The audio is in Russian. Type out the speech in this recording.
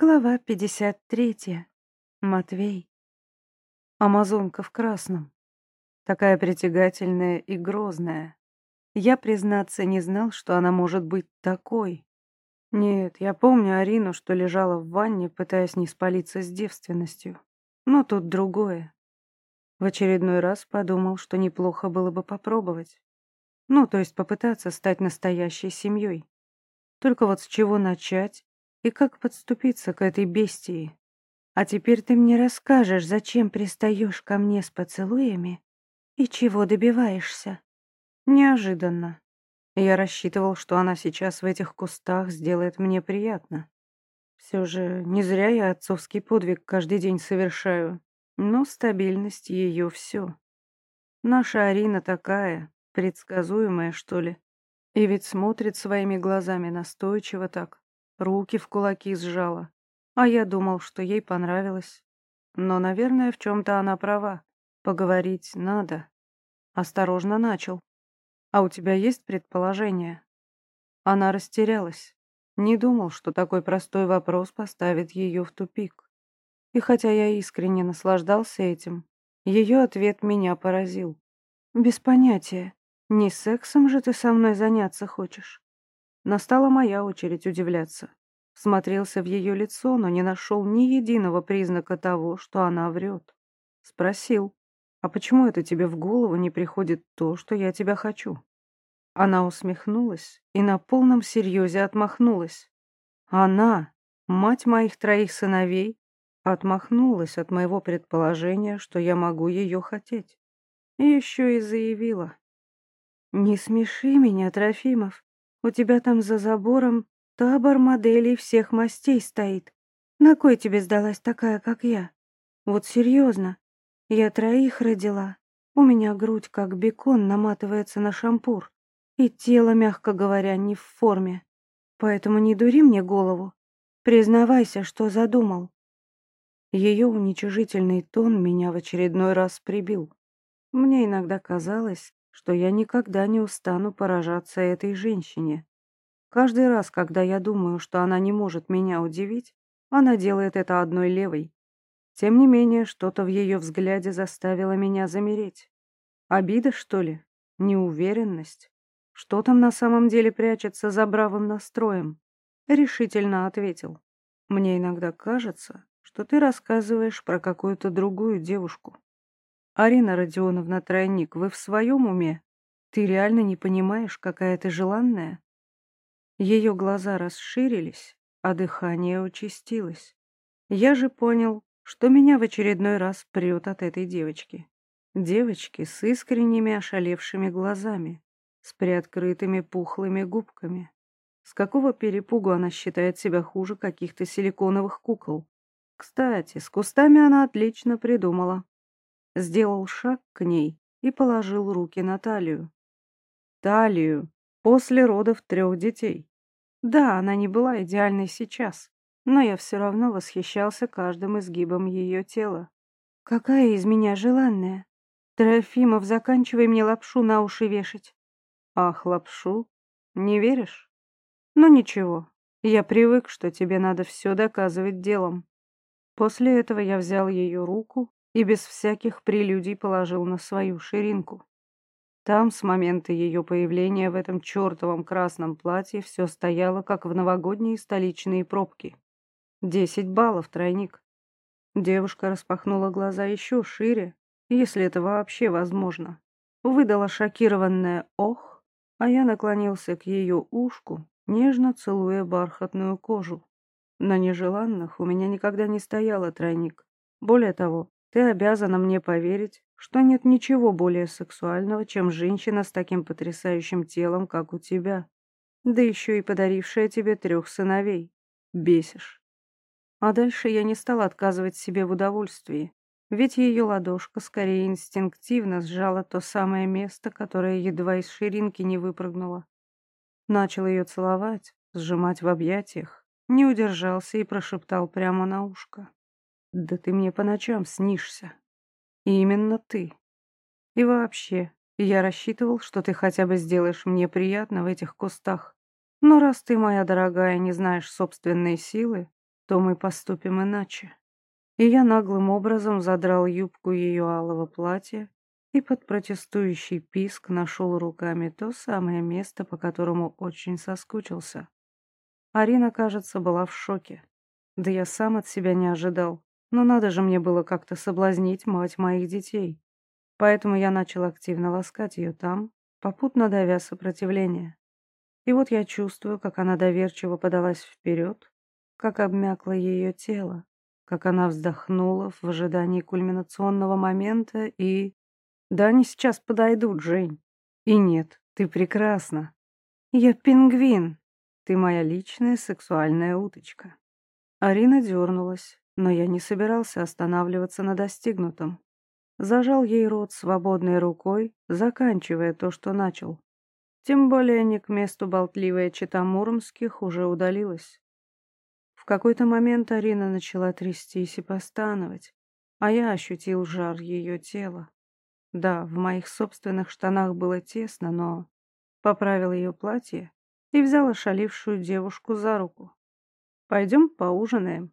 Глава 53. Матвей. Амазонка в красном. Такая притягательная и грозная. Я, признаться, не знал, что она может быть такой. Нет, я помню Арину, что лежала в ванне, пытаясь не спалиться с девственностью. Но тут другое. В очередной раз подумал, что неплохо было бы попробовать. Ну, то есть попытаться стать настоящей семьей. Только вот с чего начать и как подступиться к этой бестии. А теперь ты мне расскажешь, зачем пристаешь ко мне с поцелуями и чего добиваешься. Неожиданно. Я рассчитывал, что она сейчас в этих кустах сделает мне приятно. Все же не зря я отцовский подвиг каждый день совершаю, но стабильность ее все. Наша Арина такая, предсказуемая, что ли. И ведь смотрит своими глазами настойчиво так, руки в кулаки сжала. А я думал, что ей понравилось. Но, наверное, в чем-то она права. Поговорить надо. Осторожно начал. А у тебя есть предположение? Она растерялась. Не думал, что такой простой вопрос поставит ее в тупик. И хотя я искренне наслаждался этим, ее ответ меня поразил. Без понятия. Не сексом же ты со мной заняться хочешь? Настала моя очередь удивляться. Смотрелся в ее лицо, но не нашел ни единого признака того, что она врет. Спросил, а почему это тебе в голову не приходит то, что я тебя хочу? Она усмехнулась и на полном серьезе отмахнулась. Она, мать моих троих сыновей, отмахнулась от моего предположения, что я могу ее хотеть. И еще и заявила. «Не смеши меня, Трофимов. У тебя там за забором табор моделей всех мастей стоит. На кой тебе сдалась такая, как я? Вот серьезно. Я троих родила. У меня грудь, как бекон, наматывается на шампур. И тело, мягко говоря, не в форме. Поэтому не дури мне голову. Признавайся, что задумал. Ее уничижительный тон меня в очередной раз прибил. Мне иногда казалось, что я никогда не устану поражаться этой женщине. Каждый раз, когда я думаю, что она не может меня удивить, она делает это одной левой. Тем не менее, что-то в ее взгляде заставило меня замереть. Обида, что ли? Неуверенность? Что там на самом деле прячется за бравым настроем? Решительно ответил. Мне иногда кажется, что ты рассказываешь про какую-то другую девушку. «Арина Родионовна Тройник, вы в своем уме? Ты реально не понимаешь, какая ты желанная?» Ее глаза расширились, а дыхание участилось. Я же понял, что меня в очередной раз прет от этой девочки. Девочки с искренними ошалевшими глазами, с приоткрытыми пухлыми губками. С какого перепугу она считает себя хуже каких-то силиконовых кукол? Кстати, с кустами она отлично придумала сделал шаг к ней и положил руки на талию. Талию после родов трех детей. Да, она не была идеальной сейчас, но я все равно восхищался каждым изгибом ее тела. Какая из меня желанная? Трофимов, заканчивай мне лапшу на уши вешать. Ах, лапшу? Не веришь? Ну ничего, я привык, что тебе надо все доказывать делом. После этого я взял ее руку и без всяких прелюдий положил на свою ширинку. Там с момента ее появления в этом чертовом красном платье все стояло, как в новогодние столичные пробки. Десять баллов, тройник. Девушка распахнула глаза еще шире, если это вообще возможно. Выдала шокированное «ох», а я наклонился к ее ушку, нежно целуя бархатную кожу. На нежеланных у меня никогда не стояло тройник. Более того, ты обязана мне поверить, что нет ничего более сексуального, чем женщина с таким потрясающим телом, как у тебя. Да еще и подарившая тебе трех сыновей. Бесишь. А дальше я не стала отказывать себе в удовольствии, ведь ее ладошка скорее инстинктивно сжала то самое место, которое едва из ширинки не выпрыгнуло. Начал ее целовать, сжимать в объятиях, не удержался и прошептал прямо на ушко. Да ты мне по ночам снишься. И именно ты. И вообще, я рассчитывал, что ты хотя бы сделаешь мне приятно в этих кустах. Но раз ты, моя дорогая, не знаешь собственной силы, то мы поступим иначе. И я наглым образом задрал юбку ее алого платья и под протестующий писк нашел руками то самое место, по которому очень соскучился. Арина, кажется, была в шоке. Да я сам от себя не ожидал. Но надо же мне было как-то соблазнить мать моих детей. Поэтому я начал активно ласкать ее там, попутно давя сопротивление. И вот я чувствую, как она доверчиво подалась вперед, как обмякло ее тело, как она вздохнула в ожидании кульминационного момента и... Да они сейчас подойдут, Жень. И нет, ты прекрасна. Я пингвин. Ты моя личная сексуальная уточка. Арина дернулась, но я не собирался останавливаться на достигнутом. Зажал ей рот свободной рукой, заканчивая то, что начал. Тем более не к месту болтливая чита Муромских уже удалилась. В какой-то момент Арина начала трястись и постановать, а я ощутил жар ее тела. Да, в моих собственных штанах было тесно, но поправил ее платье и взял ошалившую девушку за руку. «Пойдем поужинаем».